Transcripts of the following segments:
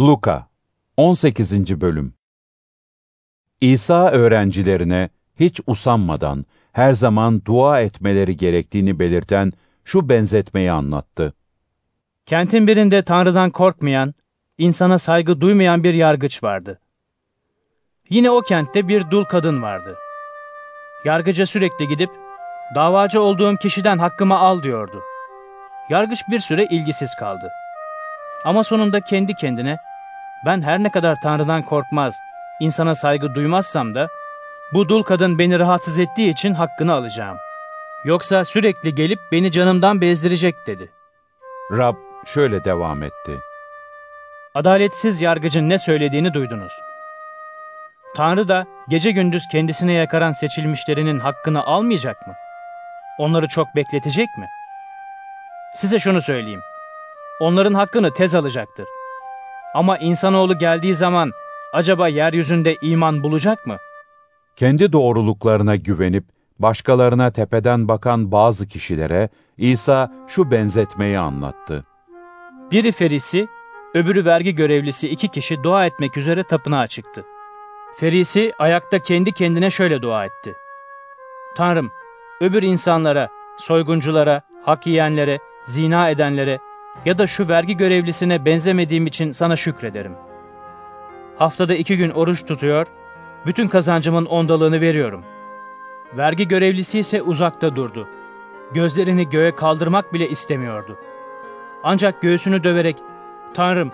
Luka 18. Bölüm İsa öğrencilerine hiç usanmadan her zaman dua etmeleri gerektiğini belirten şu benzetmeyi anlattı. Kentin birinde Tanrı'dan korkmayan, insana saygı duymayan bir yargıç vardı. Yine o kentte bir dul kadın vardı. Yargıca sürekli gidip, davacı olduğum kişiden hakkımı al diyordu. Yargıç bir süre ilgisiz kaldı. Ama sonunda kendi kendine, ben her ne kadar Tanrı'dan korkmaz, insana saygı duymazsam da, bu dul kadın beni rahatsız ettiği için hakkını alacağım. Yoksa sürekli gelip beni canımdan bezdirecek dedi. Rab şöyle devam etti. Adaletsiz yargıcın ne söylediğini duydunuz. Tanrı da gece gündüz kendisine yakaran seçilmişlerinin hakkını almayacak mı? Onları çok bekletecek mi? Size şunu söyleyeyim. Onların hakkını tez alacaktır. Ama insanoğlu geldiği zaman acaba yeryüzünde iman bulacak mı? Kendi doğruluklarına güvenip başkalarına tepeden bakan bazı kişilere İsa şu benzetmeyi anlattı. Biri Ferisi, öbürü vergi görevlisi iki kişi dua etmek üzere tapınağa çıktı. Ferisi ayakta kendi kendine şöyle dua etti. Tanrım, öbür insanlara, soygunculara, hak yiyenlere, zina edenlere ya da şu vergi görevlisine benzemediğim için sana şükrederim. Haftada iki gün oruç tutuyor, bütün kazancımın ondalığını veriyorum. Vergi görevlisi ise uzakta durdu. Gözlerini göğe kaldırmak bile istemiyordu. Ancak göğsünü döverek, Tanrım,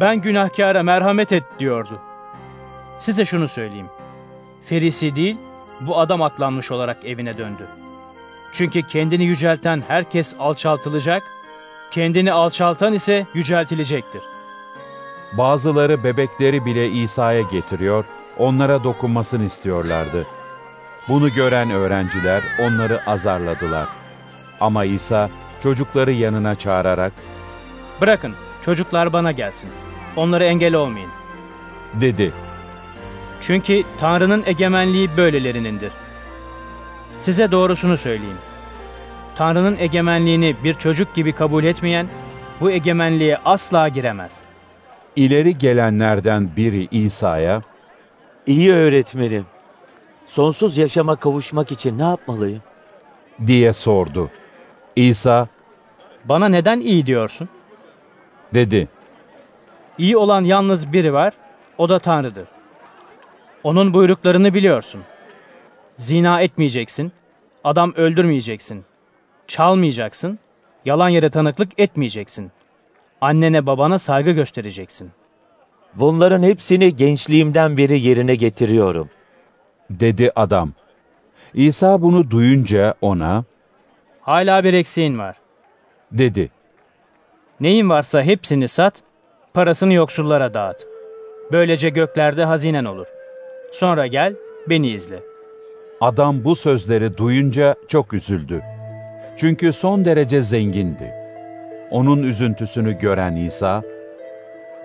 ben günahkara merhamet et diyordu. Size şunu söyleyeyim. Ferisi değil, bu adam aklanmış olarak evine döndü. Çünkü kendini yücelten herkes alçaltılacak, kendini alçaltan ise yüceltilecektir. Bazıları bebekleri bile İsa'ya getiriyor, onlara dokunmasını istiyorlardı. Bunu gören öğrenciler onları azarladılar. Ama İsa çocukları yanına çağırarak, Bırakın, çocuklar bana gelsin. Onlara engel olmayın. dedi. Çünkü Tanrı'nın egemenliği böylelerinindir. Size doğrusunu söyleyeyim. Tanrı'nın egemenliğini bir çocuk gibi kabul etmeyen, bu egemenliğe asla giremez. İleri gelenlerden biri İsa'ya, İyi öğretmenim. Sonsuz yaşama kavuşmak için ne yapmalıyım? diye sordu. İsa, Bana neden iyi diyorsun? dedi. İyi olan yalnız biri var, o da Tanrı'dır. Onun buyruklarını biliyorsun. Zina etmeyeceksin, adam öldürmeyeceksin, çalmayacaksın, yalan yere tanıklık etmeyeceksin. Annene babana saygı göstereceksin. Bunların hepsini gençliğimden beri yerine getiriyorum. dedi adam. İsa bunu duyunca ona, Hala bir eksiğin var. dedi. Neyin varsa hepsini sat, parasını yoksullara dağıt. Böylece göklerde hazinen olur. Sonra gel, beni izle. Adam bu sözleri duyunca çok üzüldü. Çünkü son derece zengindi. Onun üzüntüsünü gören İsa,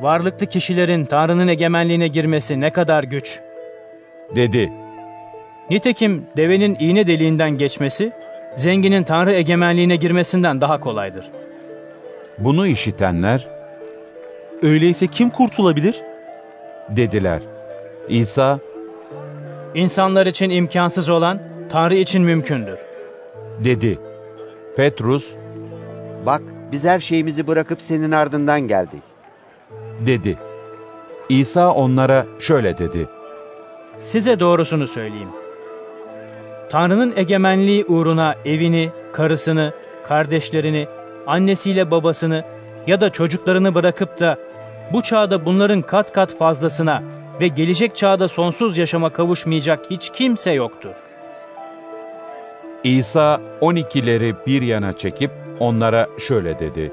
Varlıklı kişilerin Tanrı'nın egemenliğine girmesi ne kadar güç. dedi. Nitekim devenin iğne deliğinden geçmesi, zenginin Tanrı egemenliğine girmesinden daha kolaydır. Bunu işitenler, Öyleyse kim kurtulabilir? dediler. İsa, İnsanlar için imkansız olan, Tanrı için mümkündür. dedi. Petrus, Bak biz her şeyimizi bırakıp senin ardından geldik. dedi. İsa onlara şöyle dedi. Size doğrusunu söyleyeyim. Tanrı'nın egemenliği uğruna evini, karısını, kardeşlerini, annesiyle babasını ya da çocuklarını bırakıp da bu çağda bunların kat kat fazlasına ve gelecek çağda sonsuz yaşama kavuşmayacak hiç kimse yoktur. İsa on ikileri bir yana çekip onlara şöyle dedi.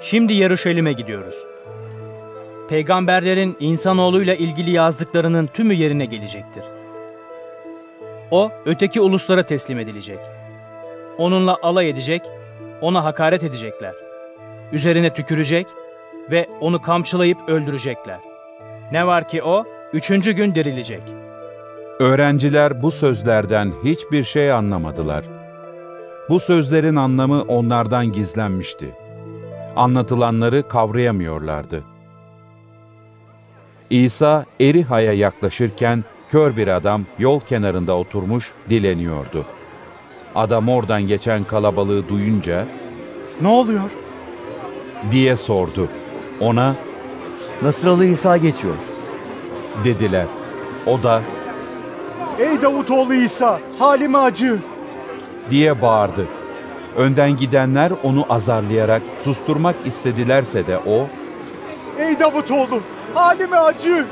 Şimdi Yeruşalim'e gidiyoruz. Peygamberlerin insanoğluyla ilgili yazdıklarının tümü yerine gelecektir. O, öteki uluslara teslim edilecek. Onunla alay edecek, ona hakaret edecekler. Üzerine tükürecek ve onu kamçılayıp öldürecekler. Ne var ki o, üçüncü gün dirilecek. Öğrenciler bu sözlerden hiçbir şey anlamadılar. Bu sözlerin anlamı onlardan gizlenmişti. Anlatılanları kavrayamıyorlardı. İsa Eriha'ya yaklaşırken kör bir adam yol kenarında oturmuş dileniyordu. Adam oradan geçen kalabalığı duyunca Ne oluyor? diye sordu. Ona Nasralı İsa geçiyor. dediler. O da Ey Davutoğlu İsa, halime acı. diye bağırdı. Önden gidenler onu azarlayarak susturmak istedilerse de o Ey Davutoğlu, halime acı.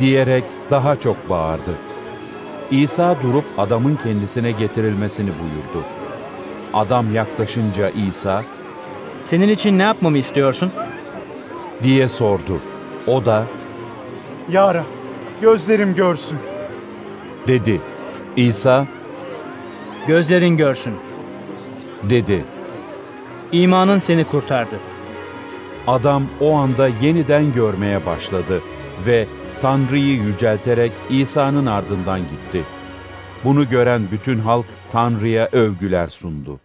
diyerek daha çok bağırdı. İsa durup adamın kendisine getirilmesini buyurdu. Adam yaklaşınca İsa Senin için ne yapmamı istiyorsun? diye sordu. O da Yara, gözlerim görsün. Dedi. İsa Gözlerin görsün. dedi. İmanın seni kurtardı. Adam o anda yeniden görmeye başladı ve Tanrı'yı yücelterek İsa'nın ardından gitti. Bunu gören bütün halk Tanrı'ya övgüler sundu.